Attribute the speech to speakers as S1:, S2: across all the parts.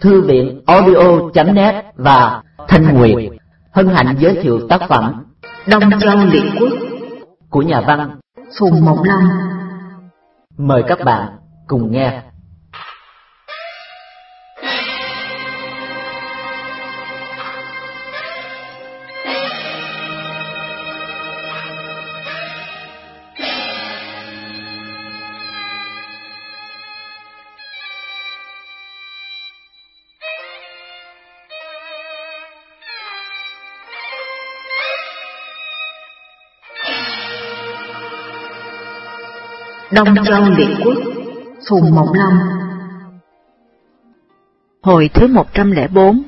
S1: Thư viện audio.net và Thanh Nguyệt hân hạnh giới thiệu tác phẩm
S2: Đông Châu Liệt Quốc
S1: của nhà văn
S2: Phùng Mộng Lâm.
S1: Mời các bạn cùng nghe.
S2: Đông Châu Liệt Quốc Phùng Mộng Long Hồi thứ 104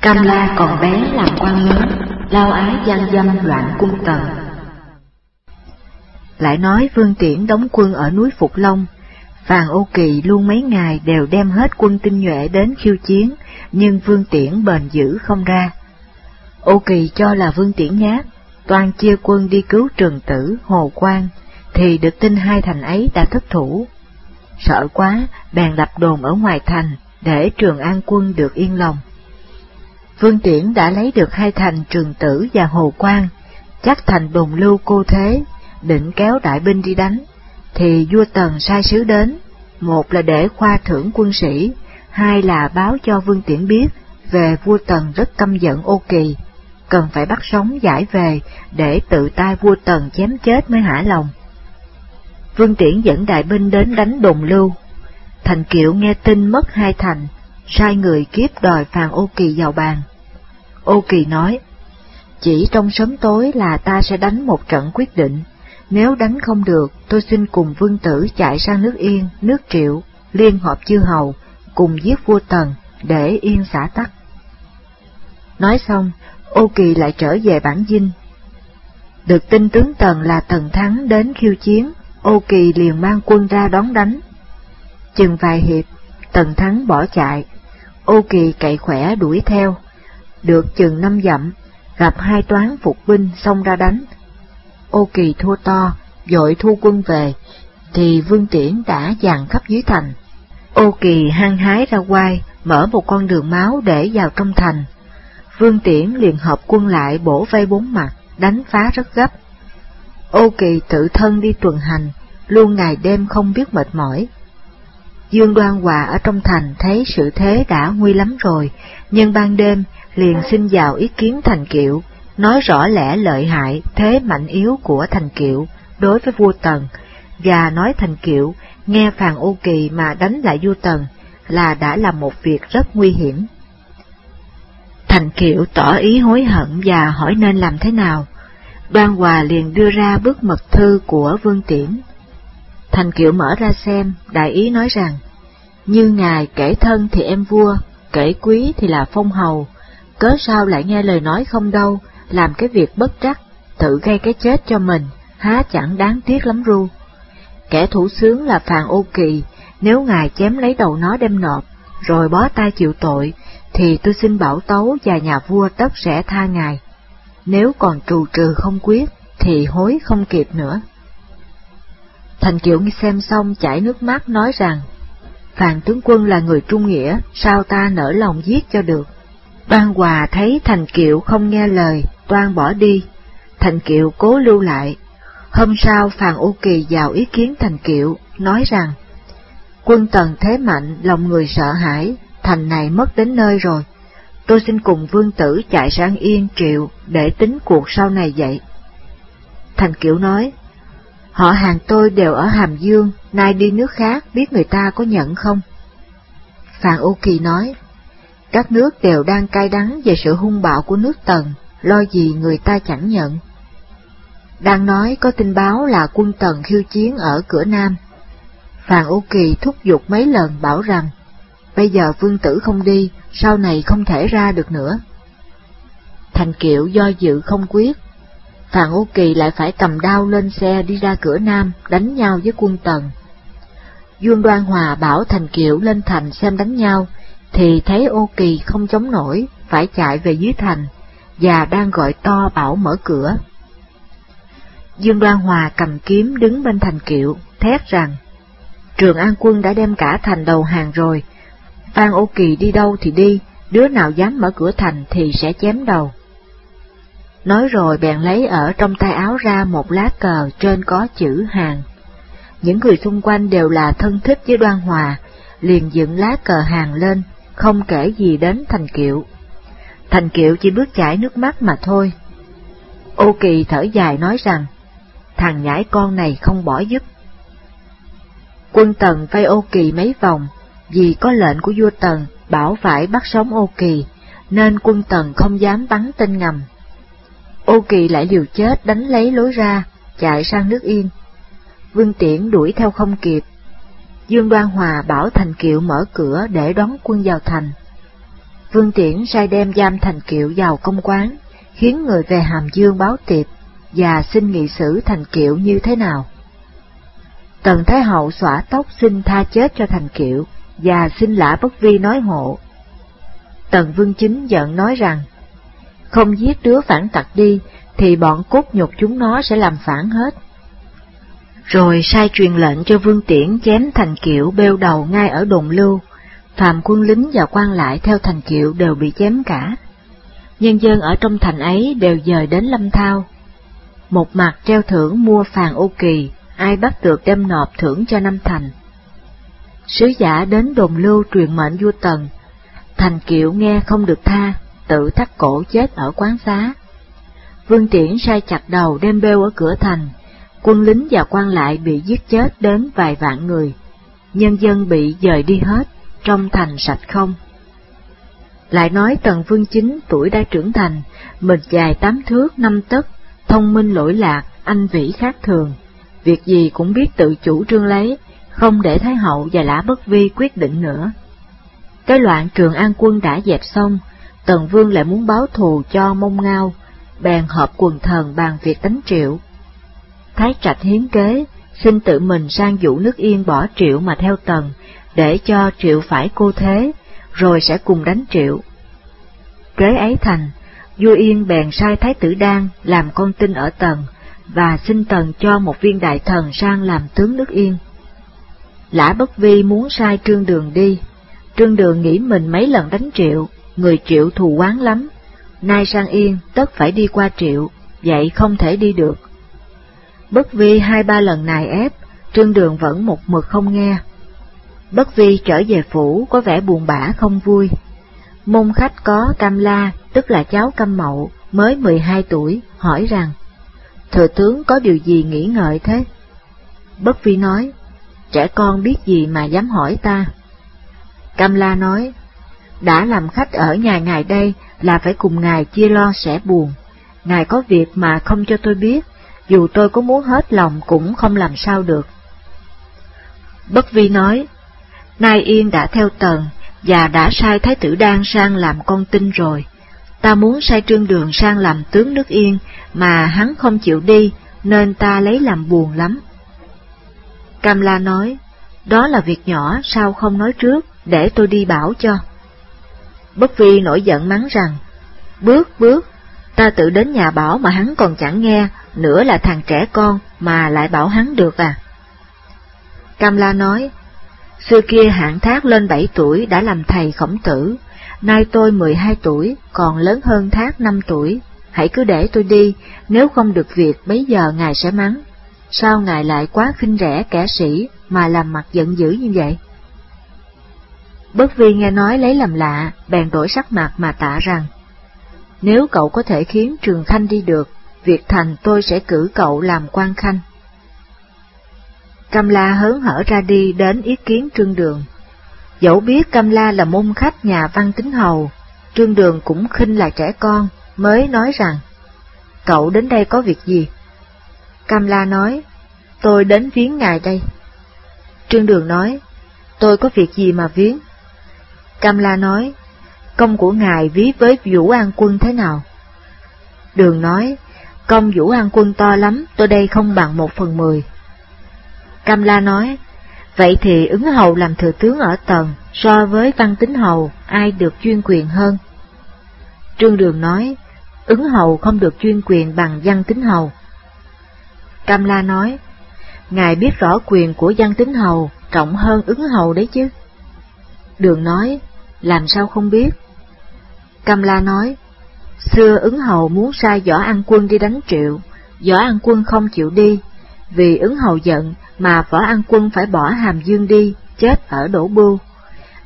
S2: Cam La còn bé làm quan lớn Lao ái gian dâm loạn cung tần. Lại nói Vương Tiễn đóng quân ở núi Phục Long Phàn Ô Kỳ luôn mấy ngày đều đem hết quân tinh nhuệ đến khiêu chiến, nhưng Vương Tiễn bền giữ không ra. Ô Kỳ cho là Vương Tiễn nhát, toàn chia quân đi cứu trường tử, Hồ Quang, thì được tin hai thành ấy đã thất thủ. Sợ quá, bèn lập đồn ở ngoài thành, để Trường An quân được yên lòng. Vương Tiễn đã lấy được hai thành Trường Tử và Hồ Quang, chắc thành đồn lưu cô thế, định kéo đại binh đi đánh, thì vua Tần sai sứ đến, một là để khoa thưởng quân sĩ, hai là báo cho Vương Tiễn biết về vua Tần rất căm giận ô kỳ, cần phải bắt sống giải về để tự tay vua Tần chém chết mới hả lòng. Vương Tiễn dẫn đại binh đến đánh đồn lưu. Thành Kiệu nghe tin mất hai thành, sai người kiếp đòi Phàn Ô Kỳ vào bàn. Ô Kỳ nói, chỉ trong sớm tối là ta sẽ đánh một trận quyết định, nếu đánh không được tôi xin cùng vương tử chạy sang nước Yên, nước Triệu, liên hợp chư hầu, cùng giết vua Tần, để yên xã tắc. Nói xong, Ô Kỳ lại trở về bản dinh. Được tin tướng Tần là Tần Thắng đến khiêu chiến, Ô Kỳ liền mang quân ra đón đánh. Chừng vài hiệp, Tần Thắng bỏ chạy, Ô Kỳ cậy khỏe đuổi theo. Được chừng năm dặm, gặp hai toán phục binh xông ra đánh. Ô Kỳ thua to, dội thu quân về, thì Vương Tiễn đã dàn khắp dưới thành. Ô Kỳ hăng hái ra quai, mở một con đường máu để vào trong thành. Vương Tiễn liền hợp quân lại bổ vây bốn mặt, đánh phá rất gấp. Ô Kỳ tự thân đi tuần hành, luôn ngày đêm không biết mệt mỏi. Dương Đoan Hòa ở trong thành thấy sự thế đã nguy lắm rồi, nhưng ban đêm liền xin vào ý kiến Thành Kiệu, nói rõ lẽ lợi hại, thế mạnh yếu của Thành Kiệu đối với vua Tần, và nói Thành Kiệu nghe Phàn Ô Kỳ mà đánh lại vua Tần là đã là một việc rất nguy hiểm. Thành Kiệu tỏ ý hối hận và hỏi nên làm thế nào. Đoan Hòa liền đưa ra bức mật thư của Vương Tiễn. Thành Kiệu mở ra xem, đại ý nói rằng, như ngài kể thân thì em vua, kể quý thì là phong hầu, cớ sao lại nghe lời nói không đâu, làm cái việc bất trắc, tự gây cái chết cho mình, há chẳng đáng tiếc lắm ru. Kẻ thủ sướng là Phàn Ô Kỳ, nếu ngài chém lấy đầu nó đem nộp, rồi bó tay chịu tội, thì tôi xin bảo tấu và nhà vua tất sẽ tha ngài. Nếu còn trù trừ không quyết, thì hối không kịp nữa. Thành Kiệu xem xong chảy nước mắt nói rằng, Phàn tướng quân là người trung nghĩa, sao ta nỡ lòng giết cho được. Đoan Hòa thấy Thành Kiệu không nghe lời, toan bỏ đi. Thành Kiệu cố lưu lại. Hôm sau Phàn Ô Kỳ vào ý kiến Thành Kiệu, nói rằng, quân tần thế mạnh, lòng người sợ hãi, thành này mất đến nơi rồi. Tôi xin cùng vương tử chạy sang Yên Triệu để tính cuộc sau này vậy. Thành Kiệu nói, Họ hàng tôi đều ở Hàm Dương, nay đi nước khác biết người ta có nhận không? Phàn Ô Kỳ nói, các nước đều đang cay đắng về sự hung bạo của nước Tần, lo gì người ta chẳng nhận. Đang nói có tin báo là quân Tần khiêu chiến ở cửa Nam. Phàn Ô Kỳ thúc giục mấy lần bảo rằng, bây giờ vương tử không đi, sau này không thể ra được nữa. Thành Kiệu do dự không quyết, Phàn Ô Kỳ lại phải cầm đao lên xe đi ra cửa Nam đánh nhau với quân Tần. Dương Đoan Hòa bảo Thành Kiệu lên thành xem đánh nhau, thì thấy Ô Kỳ không chống nổi, phải chạy về dưới thành, và đang gọi to bảo mở cửa. Dương Đoan Hòa cầm kiếm đứng bên Thành Kiệu, thét rằng, Trường An quân đã đem cả thành đầu hàng rồi, Phan Ô Kỳ đi đâu thì đi, đứa nào dám mở cửa thành thì sẽ chém đầu. Nói rồi bèn lấy ở trong tay áo ra một lá cờ trên có chữ hàng. Những người xung quanh đều là thân thích với đoan hòa, liền dựng lá cờ hàng lên, không kể gì đến Thành Kiệu. Thành Kiệu chỉ bước chảy nước mắt mà thôi. Ô Kỳ thở dài nói rằng, thằng nhãi con này không bỏ giúp. Quân Tần vây Ô Kỳ mấy vòng, vì có lệnh của vua Tần bảo phải bắt sống Ô Kỳ, nên quân Tần không dám bắn tên ngầm. Ô Kỳ lại liều chết đánh lấy lối ra, chạy sang nước Yên. Vương Tiễn đuổi theo không kịp. Dương Đoan Hòa bảo Thành Kiệu mở cửa để đón quân vào thành. Vương Tiễn sai đem giam Thành Kiệu vào công quán, khiến người về Hàm Dương báo tiệp và xin nghị xử Thành Kiệu như thế nào. Tần Thái Hậu xõa tóc xin tha chết cho Thành Kiệu và xin lã bất vi nói hộ. Tần Vương Chính giận nói rằng, không giết đứa phản tặc đi, thì bọn cốt nhục chúng nó sẽ làm phản hết. Rồi sai truyền lệnh cho Vương Tiễn chém Thành Kiệu bêu đầu ngay ở đồn lưu, phàm quân lính và quan lại theo Thành Kiệu đều bị chém cả. Nhân dân ở trong thành ấy đều dời đến Lâm Thao. Một mặt treo thưởng mua phàn ô kỳ, ai bắt được đem nộp thưởng cho năm thành. Sứ giả đến đồn lưu truyền mệnh vua Tần, Thành Kiệu nghe không được tha, tự thắt cổ chết ở quán xá. Vương Tiễn sai chặt đầu đem bêu ở cửa thành, quân lính và quan lại bị giết chết đến vài vạn người, nhân dân bị dời đi hết, trong thành sạch không. Lại nói Tần Vương Chính tuổi đã trưởng thành, mình dài tám thước năm tấc, thông minh lỗi lạc, anh vĩ khác thường, việc gì cũng biết tự chủ trương lấy, không để Thái Hậu và Lã Bất Vi quyết định nữa. Cái loạn trường an quân đã dẹp xong, Tần Vương lại muốn báo thù cho mông ngao, bèn họp quần thần bàn việc đánh triệu. Thái Trạch hiến kế, xin tự mình sang dụ nước yên bỏ triệu mà theo tần, để cho triệu phải cô thế, rồi sẽ cùng đánh triệu. Kế ấy thành, vua yên bèn sai Thái tử Đan làm con tin ở tần, và xin tần cho một viên đại thần sang làm tướng nước yên. Lã Bất Vi muốn sai Trương Đường đi, Trương Đường nghĩ mình mấy lần đánh triệu, người triệu thù quán lắm, nay sang yên tất phải đi qua triệu, vậy không thể đi được. Bất vi hai ba lần nài ép, trương đường vẫn một mực không nghe. Bất vi trở về phủ có vẻ buồn bã không vui. Môn khách có Cam La, tức là cháu Cam Mậu, mới 12 tuổi, hỏi rằng, Thừa tướng có điều gì nghĩ ngợi thế? Bất vi nói, trẻ con biết gì mà dám hỏi ta. Cam La nói, đã làm khách ở nhà ngài đây là phải cùng ngài chia lo sẻ buồn. Ngài có việc mà không cho tôi biết, dù tôi có muốn hết lòng cũng không làm sao được. Bất Vi nói, Nai Yên đã theo tần, và đã sai Thái tử Đan sang làm con tin rồi. Ta muốn sai Trương Đường sang làm tướng nước Yên, mà hắn không chịu đi, nên ta lấy làm buồn lắm. Cam La nói, đó là việc nhỏ, sao không nói trước, để tôi đi bảo cho. Bất Vi nổi giận mắng rằng, bước bước, ta tự đến nhà bảo mà hắn còn chẳng nghe, nữa là thằng trẻ con mà lại bảo hắn được à. Cam La nói, xưa kia hạng thác lên bảy tuổi đã làm thầy khổng tử, nay tôi mười hai tuổi, còn lớn hơn thác năm tuổi, hãy cứ để tôi đi, nếu không được việc bấy giờ ngài sẽ mắng. Sao ngài lại quá khinh rẻ kẻ sĩ mà làm mặt giận dữ như vậy? Bất vi nghe nói lấy làm lạ, bèn đổi sắc mặt mà tạ rằng, nếu cậu có thể khiến Trường Khanh đi được, việc thành tôi sẽ cử cậu làm quan khanh. Cam La hớn hở ra đi đến ý kiến Trương Đường. Dẫu biết Cam La là môn khách nhà văn tính hầu, Trương Đường cũng khinh là trẻ con, mới nói rằng, cậu đến đây có việc gì? Cam La nói, tôi đến viếng ngài đây. Trương Đường nói, tôi có việc gì mà viếng? Cam La nói, công của ngài ví với Vũ An Quân thế nào? Đường nói, công Vũ An Quân to lắm, tôi đây không bằng một phần mười. Cam La nói, vậy thì ứng hầu làm thừa tướng ở tầng, so với văn tính hầu, ai được chuyên quyền hơn? Trương Đường nói, ứng hầu không được chuyên quyền bằng văn tính hầu. Cam La nói, Ngài biết rõ quyền của văn tính hầu trọng hơn ứng hầu đấy chứ. Đường nói, làm sao không biết? Cam La nói, xưa ứng hầu muốn sai võ an quân đi đánh triệu, võ an quân không chịu đi, vì ứng hầu giận mà võ an quân phải bỏ hàm dương đi, chết ở đổ bưu.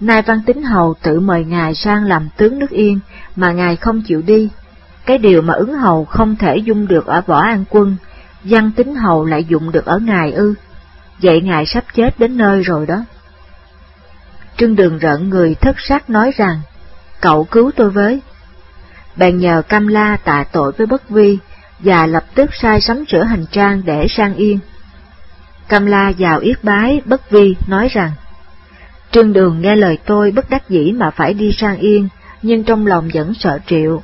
S2: Nay Văn Tính Hầu tự mời ngài sang làm tướng nước Yên, mà ngài không chịu đi. Cái điều mà ứng hầu không thể dung được ở võ an quân, Văn Tính Hầu lại dụng được ở ngài ư. Vậy ngài sắp chết đến nơi rồi đó. Trương Đường rợn người thất sắc nói rằng, cậu cứu tôi với. Bèn nhờ Cam La tạ tội với Bất Vi, và lập tức sai sắm sửa hành trang để sang yên. Cam La vào yết bái Bất Vi nói rằng, Trương Đường nghe lời tôi bất đắc dĩ mà phải đi sang yên, nhưng trong lòng vẫn sợ triệu.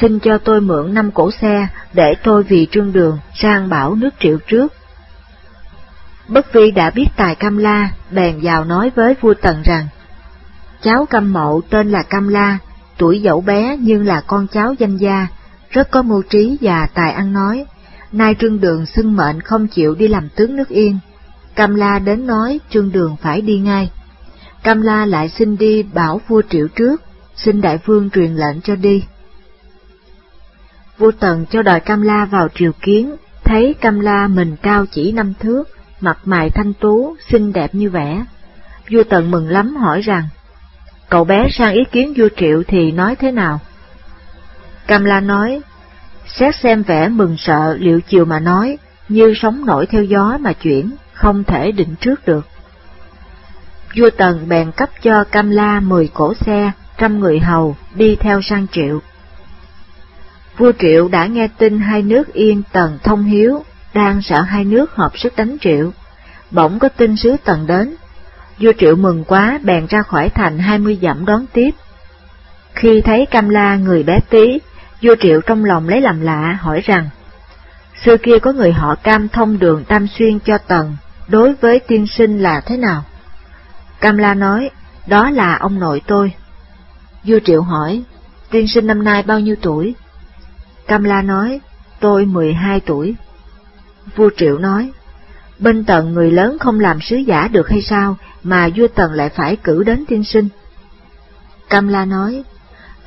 S2: Xin cho tôi mượn năm cổ xe để tôi vì Trương Đường sang bảo nước triệu trước. Bất Vi đã biết tài Cam La, bèn vào nói với vua Tần rằng, Cháu Cam Mậu tên là Cam La, tuổi dẫu bé nhưng là con cháu danh gia, rất có mưu trí và tài ăn nói. Nay Trương Đường xưng mệnh không chịu đi làm tướng nước Yên. Cam La đến nói Trương Đường phải đi ngay. Cam La lại xin đi bảo vua triệu trước, xin đại vương truyền lệnh cho đi. Vua Tần cho đòi Cam La vào triều kiến, thấy Cam La mình cao chỉ năm thước, mặt mày thanh tú, xinh đẹp như vẻ. Vua Tần mừng lắm hỏi rằng, cậu bé sang ý kiến vua triệu thì nói thế nào? Cam La nói, xét xem vẻ mừng sợ liệu chiều mà nói, như sóng nổi theo gió mà chuyển, không thể định trước được. Vua Tần bèn cấp cho Cam La mười cổ xe, trăm người hầu, đi theo sang triệu. Vua Triệu đã nghe tin hai nước Yên Tần thông hiếu, đang sợ hai nước hợp sức đánh Triệu. Bỗng có tin sứ Tần đến. Vua Triệu mừng quá bèn ra khỏi thành hai mươi dặm đón tiếp. Khi thấy Cam La người bé tí, vua Triệu trong lòng lấy làm lạ hỏi rằng, xưa kia có người họ Cam thông đường Tam Xuyên cho Tần, đối với tiên sinh là thế nào? Cam La nói, đó là ông nội tôi. Vua Triệu hỏi, tiên sinh năm nay bao nhiêu tuổi? Cam La nói, tôi 12 tuổi. Vua Triệu nói, bên tần người lớn không làm sứ giả được hay sao, mà vua tần lại phải cử đến tiên sinh? Cam La nói,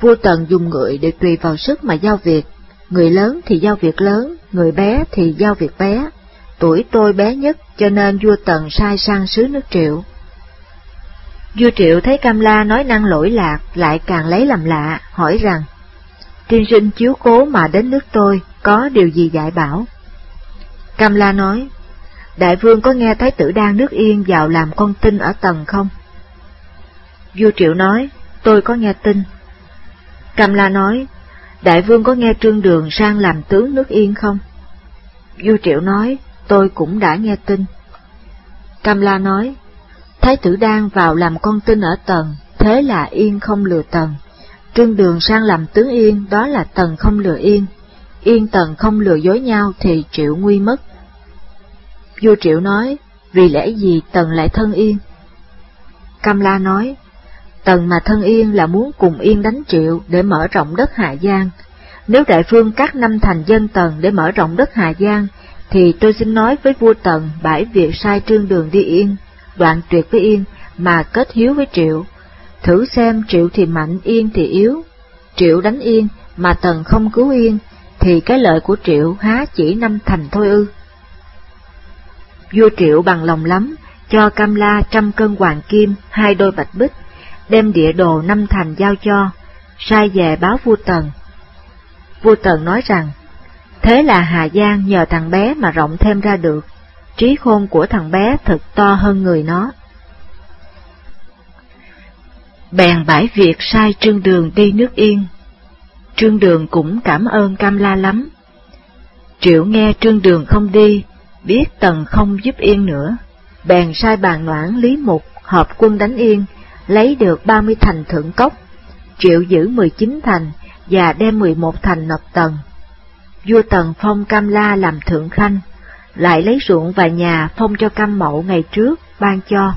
S2: vua tần dùng người để tùy vào sức mà giao việc, người lớn thì giao việc lớn, người bé thì giao việc bé. Tuổi tôi bé nhất cho nên vua tần sai sang sứ nước triệu. Vua Triệu thấy Cam La nói năng lỗi lạc, lại càng lấy làm lạ, hỏi rằng, Tiên sinh chiếu cố mà đến nước tôi, có điều gì dạy bảo? Cam La nói, Đại vương có nghe Thái tử đang nước yên vào làm con tin ở tầng không? Vua Triệu nói, tôi có nghe tin. Cam La nói, Đại vương có nghe Trương Đường sang làm tướng nước yên không? Vua Triệu nói, tôi cũng đã nghe tin. Cam La nói, Thái tử đang vào làm con tin ở tầng, thế là yên không lừa tầng. Trương Đường sang làm tướng yên, đó là tầng không lừa yên. Yên tần không lừa dối nhau thì triệu nguy mất. Vua triệu nói, vì lẽ gì tần lại thân yên? Cam La nói, tần mà thân yên là muốn cùng yên đánh triệu để mở rộng đất Hà Giang. Nếu đại phương các năm thành dân tần để mở rộng đất Hà Giang, thì tôi xin nói với vua tần bãi việc sai trương đường đi yên, đoạn tuyệt với Yên mà kết hiếu với Triệu. Thử xem Triệu thì mạnh, Yên thì yếu. Triệu đánh Yên mà Tần không cứu Yên, thì cái lợi của Triệu há chỉ năm thành thôi ư. Vua Triệu bằng lòng lắm, cho Cam La trăm cân hoàng kim, hai đôi bạch bích, đem địa đồ năm thành giao cho, sai về báo vua Tần. Vua Tần nói rằng, thế là Hà Giang nhờ thằng bé mà rộng thêm ra được, trí khôn của thằng bé thật to hơn người nó. Bèn bãi việc sai Trương Đường đi nước Yên. Trương Đường cũng cảm ơn Cam La lắm. Triệu nghe Trương Đường không đi, biết Tần không giúp Yên nữa, bèn sai bàn noãn Lý Mục hợp quân đánh Yên, lấy được ba mươi thành thượng cốc, Triệu giữ mười chín thành và đem mười một thành nộp Tần. Vua Tần phong Cam La làm thượng khanh, lại lấy ruộng và nhà phong cho Cam Mậu ngày trước, ban cho.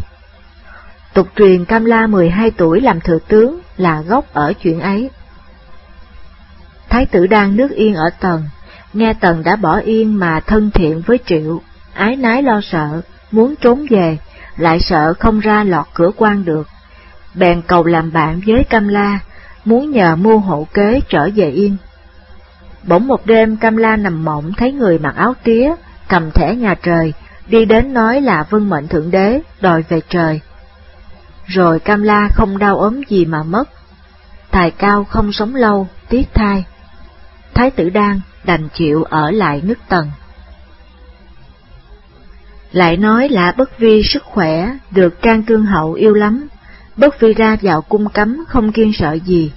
S2: Tục truyền Cam La 12 tuổi làm thừa tướng là gốc ở chuyện ấy. Thái tử đang nước yên ở Tần, nghe Tần đã bỏ yên mà thân thiện với Triệu, ái nái lo sợ, muốn trốn về, lại sợ không ra lọt cửa quan được. bèn cầu làm bạn với Cam La, muốn nhờ mua hộ kế trở về Yên. Bỗng một đêm Cam La nằm mộng thấy người mặc áo tía, cầm thẻ nhà trời, đi đến nói là vân mệnh thượng đế, đòi về trời. Rồi Cam La không đau ốm gì mà mất. Tài cao không sống lâu, tiếc thai. Thái tử Đan đành chịu ở lại nước Tần. Lại nói là bất vi sức khỏe, được Trang Cương Hậu yêu lắm, bất vi ra vào cung cấm không kiên sợ gì.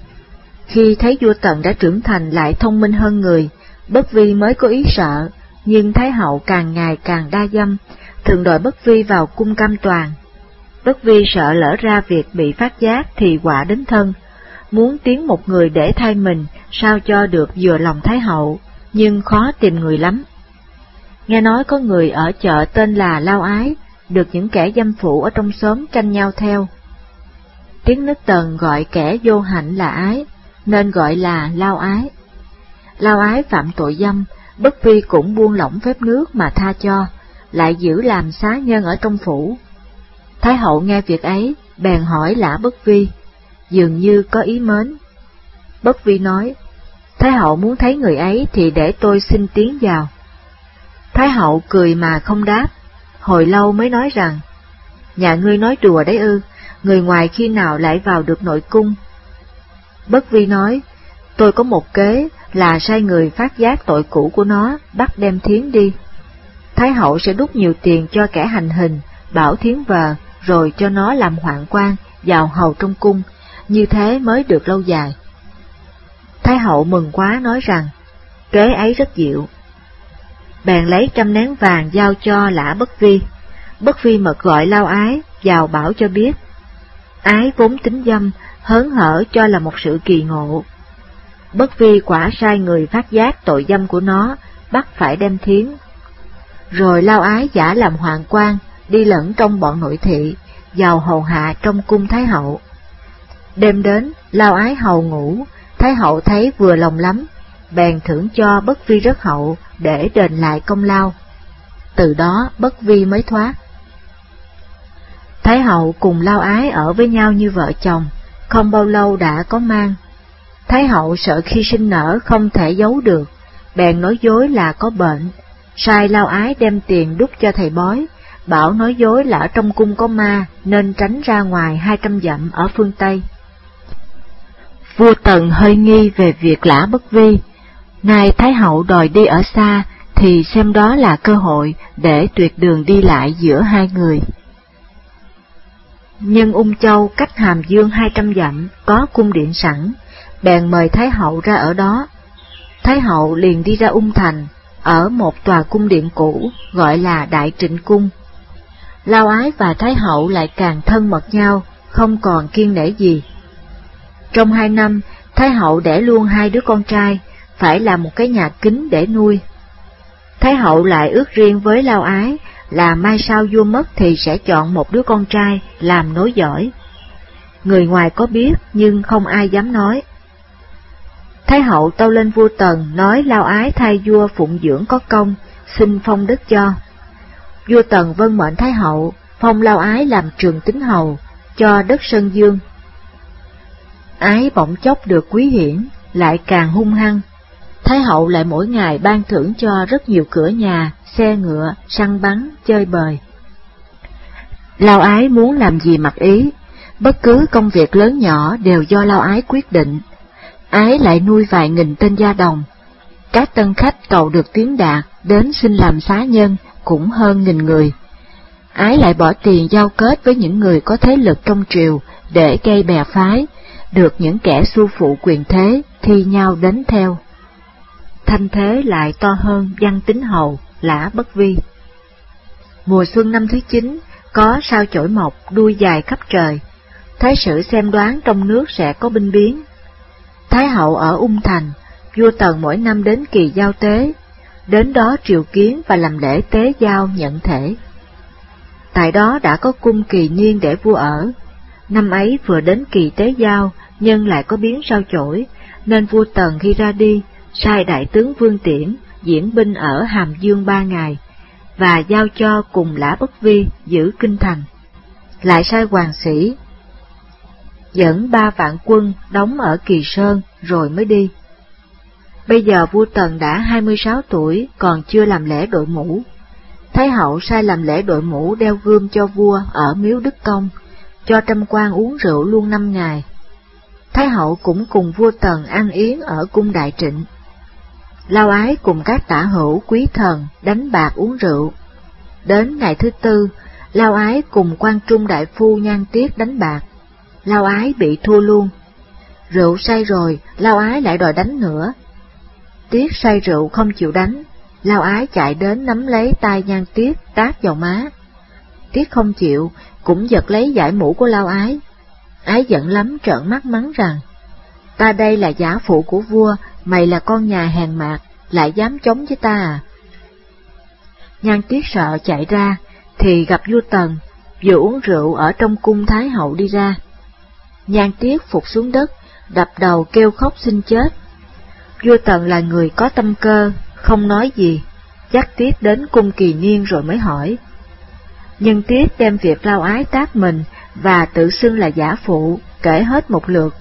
S2: Khi thấy vua Tần đã trưởng thành lại thông minh hơn người, bất vi mới có ý sợ, nhưng Thái Hậu càng ngày càng đa dâm, thường đòi bất vi vào cung cam toàn. Bất vi sợ lỡ ra việc bị phát giác thì quả đến thân, muốn tiến một người để thay mình sao cho được vừa lòng Thái Hậu, nhưng khó tìm người lắm. Nghe nói có người ở chợ tên là Lao Ái, được những kẻ dâm phụ ở trong xóm tranh nhau theo. Tiếng nước tần gọi kẻ vô hạnh là ái, nên gọi là Lao Ái. Lao Ái phạm tội dâm, bất vi cũng buông lỏng phép nước mà tha cho, lại giữ làm xá nhân ở trong phủ. Thái hậu nghe việc ấy, bèn hỏi lã bất vi, dường như có ý mến. Bất vi nói, Thái hậu muốn thấy người ấy thì để tôi xin tiến vào. Thái hậu cười mà không đáp, hồi lâu mới nói rằng, nhà ngươi nói đùa đấy ư, người ngoài khi nào lại vào được nội cung. Bất vi nói, tôi có một kế là sai người phát giác tội cũ của nó, bắt đem thiến đi. Thái hậu sẽ đút nhiều tiền cho kẻ hành hình, bảo thiến vờ, rồi cho nó làm hoạn quan, vào hầu trong cung, như thế mới được lâu dài. Thái hậu mừng quá nói rằng, kế ấy rất diệu. Bèn lấy trăm nén vàng giao cho lã bất vi, bất vi mật gọi lao ái, vào bảo cho biết. Ái vốn tính dâm, hớn hở cho là một sự kỳ ngộ. Bất vi quả sai người phát giác tội dâm của nó, bắt phải đem thiến. Rồi lao ái giả làm hoàng quan, đi lẫn trong bọn nội thị, vào hầu hạ trong cung Thái Hậu. Đêm đến, lao ái hầu ngủ, Thái Hậu thấy vừa lòng lắm, bèn thưởng cho bất vi rất hậu để đền lại công lao. Từ đó bất vi mới thoát. Thái Hậu cùng lao ái ở với nhau như vợ chồng, không bao lâu đã có mang. Thái Hậu sợ khi sinh nở không thể giấu được, bèn nói dối là có bệnh, sai lao ái đem tiền đút cho thầy bói, bảo nói dối là ở trong cung có ma nên tránh ra ngoài hai trăm dặm ở phương Tây. Vua Tần hơi nghi về việc lã bất vi, nay Thái Hậu đòi đi ở xa thì xem đó là cơ hội để tuyệt đường đi lại giữa hai người. Nhân ung châu cách Hàm Dương hai trăm dặm có cung điện sẵn, bèn mời Thái Hậu ra ở đó. Thái Hậu liền đi ra ung thành, ở một tòa cung điện cũ gọi là Đại Trịnh Cung. Lao Ái và Thái Hậu lại càng thân mật nhau, không còn kiên nể gì. Trong hai năm, Thái Hậu đẻ luôn hai đứa con trai, phải làm một cái nhà kính để nuôi. Thái Hậu lại ước riêng với Lao Ái là mai sau vua mất thì sẽ chọn một đứa con trai làm nối giỏi. Người ngoài có biết nhưng không ai dám nói. Thái hậu tâu lên vua Tần nói lao ái thay vua phụng dưỡng có công, xin phong đức cho. Vua Tần vân mệnh Thái hậu, phong lao ái làm trường tính hầu, cho đất Sơn Dương. Ái bỗng chốc được quý hiển, lại càng hung hăng. Thái hậu lại mỗi ngày ban thưởng cho rất nhiều cửa nhà, xe ngựa, săn bắn, chơi bời. Lao ái muốn làm gì mặc ý, bất cứ công việc lớn nhỏ đều do lao ái quyết định. Ái lại nuôi vài nghìn tên gia đồng. Các tân khách cầu được tiếng đạt đến xin làm xá nhân cũng hơn nghìn người. Ái lại bỏ tiền giao kết với những người có thế lực trong triều để gây bè phái, được những kẻ su phụ quyền thế thi nhau đến theo. Thanh thế lại to hơn văn tính hầu, lã bất vi. Mùa xuân năm thứ chín, có sao chổi mọc đuôi dài khắp trời, thái sử xem đoán trong nước sẽ có binh biến. Thái hậu ở Ung Thành, vua Tần mỗi năm đến kỳ giao tế, đến đó triều kiến và làm lễ tế giao nhận thể. Tại đó đã có cung kỳ nhiên để vua ở, năm ấy vừa đến kỳ tế giao, nhân lại có biến sao chổi, nên vua Tần khi ra đi, sai đại tướng Vương Tiễn diễn binh ở Hàm Dương ba ngày, và giao cho cùng Lã Bất Vi giữ kinh thành. Lại sai hoàng sĩ dẫn ba vạn quân đóng ở Kỳ Sơn rồi mới đi. Bây giờ vua Tần đã 26 tuổi, còn chưa làm lễ đội mũ. Thái hậu sai làm lễ đội mũ đeo gươm cho vua ở miếu Đức Công, cho trăm quan uống rượu luôn năm ngày. Thái hậu cũng cùng vua Tần ăn yến ở cung đại trịnh. Lao ái cùng các tả hữu quý thần đánh bạc uống rượu. Đến ngày thứ tư, Lao ái cùng quan trung đại phu nhan tiết đánh bạc. Lao ái bị thua luôn. Rượu say rồi, Lao ái lại đòi đánh nữa. Tiết say rượu không chịu đánh, Lao ái chạy đến nắm lấy tay nhan tiết tát vào má. Tiết không chịu, cũng giật lấy giải mũ của Lao ái. Ái giận lắm trợn mắt mắng rằng, ta đây là giả phụ của vua, mày là con nhà hèn mạc, lại dám chống với ta à? Nhan Tuyết sợ chạy ra, thì gặp vua Tần, vừa uống rượu ở trong cung Thái Hậu đi ra. Nhan Tuyết phục xuống đất, đập đầu kêu khóc xin chết. Vua Tần là người có tâm cơ, không nói gì, chắc Tuyết đến cung kỳ niên rồi mới hỏi. Nhân tiết đem việc lao ái tác mình và tự xưng là giả phụ, kể hết một lượt.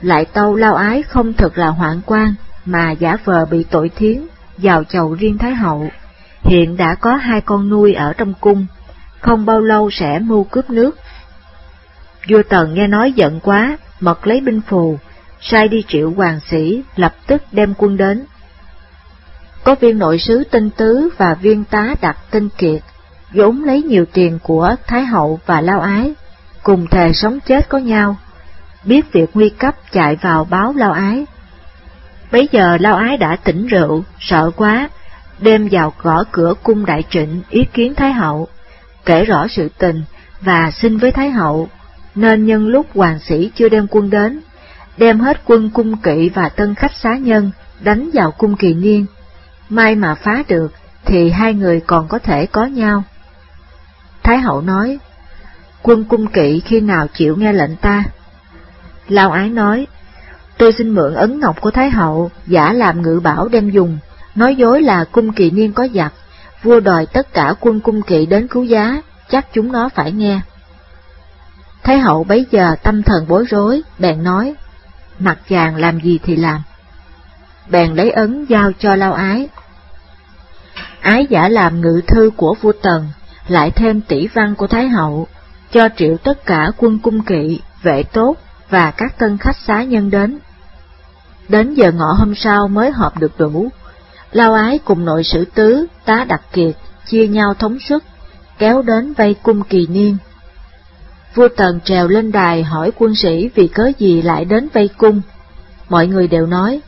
S2: Lại tâu lao ái không thực là hoạn quan, mà giả vờ bị tội thiến, vào chầu riêng Thái Hậu. Hiện đã có hai con nuôi ở trong cung, không bao lâu sẽ mưu cướp nước. Vua Tần nghe nói giận quá, mật lấy binh phù, sai đi triệu hoàng sĩ, lập tức đem quân đến. Có viên nội sứ tinh tứ và viên tá đặt tinh kiệt, vốn lấy nhiều tiền của Thái Hậu và Lao Ái, cùng thề sống chết có nhau, biết việc nguy cấp chạy vào báo Lao Ái. Bấy giờ Lao Ái đã tỉnh rượu, sợ quá, đêm vào gõ cửa cung đại trịnh ý kiến Thái Hậu, kể rõ sự tình và xin với Thái Hậu, nên nhân lúc hoàng sĩ chưa đem quân đến, đem hết quân cung kỵ và tân khách xá nhân đánh vào cung kỳ niên. May mà phá được, thì hai người còn có thể có nhau. Thái hậu nói, quân cung kỵ khi nào chịu nghe lệnh ta? Lao ái nói, tôi xin mượn ấn ngọc của Thái hậu, giả làm ngự bảo đem dùng, nói dối là cung kỵ niên có giặc, vua đòi tất cả quân cung kỵ đến cứu giá, chắc chúng nó phải nghe. Thái hậu bấy giờ tâm thần bối rối, bèn nói, mặt chàng làm gì thì làm. Bèn lấy ấn giao cho lao ái. Ái giả làm ngự thư của vua Tần, lại thêm tỷ văn của Thái hậu, cho triệu tất cả quân cung kỵ, vệ tốt và các tân khách xá nhân đến. Đến giờ ngọ hôm sau mới họp được đủ, Lao ái cùng nội sử tứ, tá đặc kiệt, chia nhau thống suất, kéo đến vây cung kỳ niên. Vua Tần trèo lên đài hỏi quân sĩ vì cớ gì lại đến vây cung. Mọi người đều nói,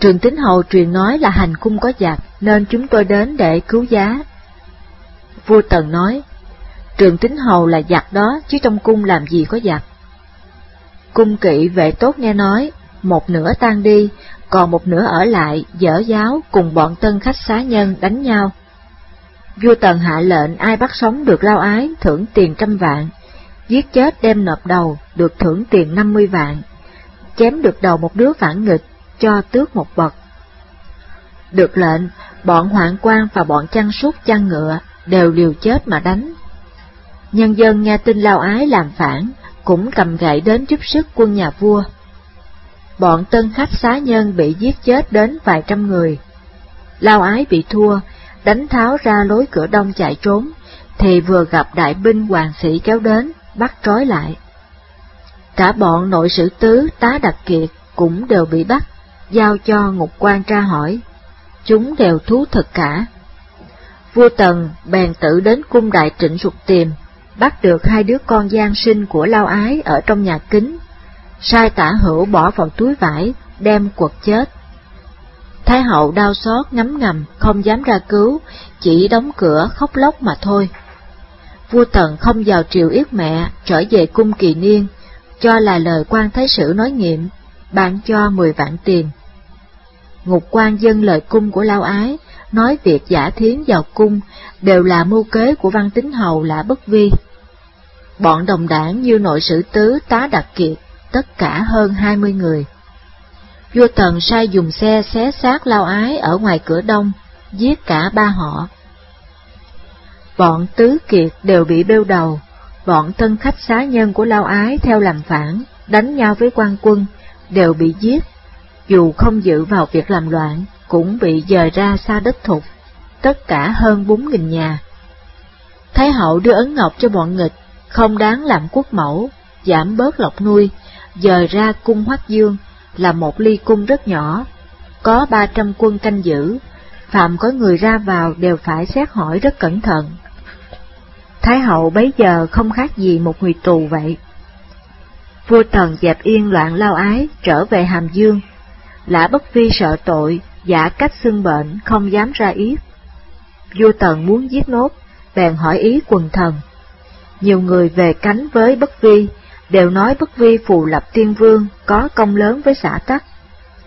S2: Trường Tính Hầu truyền nói là hành cung có giặc, nên chúng tôi đến để cứu giá. Vua Tần nói, Trường Tính Hầu là giặc đó, chứ trong cung làm gì có giặc. Cung kỵ vệ tốt nghe nói, một nửa tan đi, còn một nửa ở lại dở giáo cùng bọn tân khách xá nhân đánh nhau. Vua Tần hạ lệnh ai bắt sống được lao ái thưởng tiền trăm vạn, giết chết đem nộp đầu được thưởng tiền năm mươi vạn, chém được đầu một đứa phản nghịch cho tước một bậc. Được lệnh, bọn hoạn quan và bọn chăn súc chăn ngựa đều liều chết mà đánh. Nhân dân nghe tin lao ái làm phản, cũng cầm gậy đến giúp sức quân nhà vua bọn tân khách xá nhân bị giết chết đến vài trăm người. Lao ái bị thua, đánh tháo ra lối cửa đông chạy trốn, thì vừa gặp đại binh hoàng sĩ kéo đến, bắt trói lại. Cả bọn nội sử tứ, tá đặc kiệt cũng đều bị bắt, giao cho ngục quan tra hỏi. Chúng đều thú thật cả. Vua Tần bèn tự đến cung đại trịnh sụt tìm, bắt được hai đứa con gian sinh của Lao Ái ở trong nhà kính sai tả hữu bỏ vào túi vải, đem quật chết. Thái hậu đau xót ngấm ngầm, không dám ra cứu, chỉ đóng cửa khóc lóc mà thôi. Vua Tần không vào triều yết mẹ, trở về cung kỳ niên, cho là lời quan thái sử nói nghiệm, bạn cho mười vạn tiền. Ngục quan dân lời cung của Lao Ái, nói việc giả thiến vào cung đều là mưu kế của văn tính hầu là bất vi. Bọn đồng đảng như nội sử tứ tá đặc kiệt, tất cả hơn hai mươi người. Vua Tần sai dùng xe xé xác lao ái ở ngoài cửa đông, giết cả ba họ. Bọn tứ kiệt đều bị bêu đầu, bọn thân khách xá nhân của lao ái theo làm phản, đánh nhau với quan quân, đều bị giết, dù không dự vào việc làm loạn, cũng bị dời ra xa đất thục, tất cả hơn bốn nghìn nhà. Thái hậu đưa ấn ngọc cho bọn nghịch, không đáng làm quốc mẫu, giảm bớt lộc nuôi, dời ra cung Hoắc Dương là một ly cung rất nhỏ, có ba trăm quân canh giữ, phạm có người ra vào đều phải xét hỏi rất cẩn thận. Thái hậu bấy giờ không khác gì một người tù vậy. Vua Tần dẹp yên loạn lao ái, trở về Hàm Dương. Lã Bất Vi sợ tội, giả cách xưng bệnh, không dám ra yết. Vua Tần muốn giết nốt, bèn hỏi ý quần thần. Nhiều người về cánh với Bất Vi, đều nói Bất Vi phù lập tiên vương, có công lớn với xã tắc.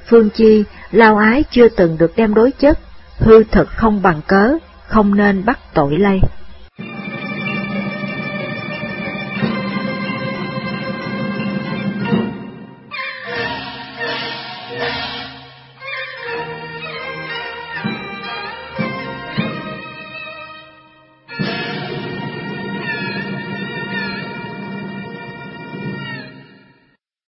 S2: Phương Chi, lao ái chưa từng được đem đối chất, hư thực không bằng cớ, không nên bắt tội lây.